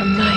from my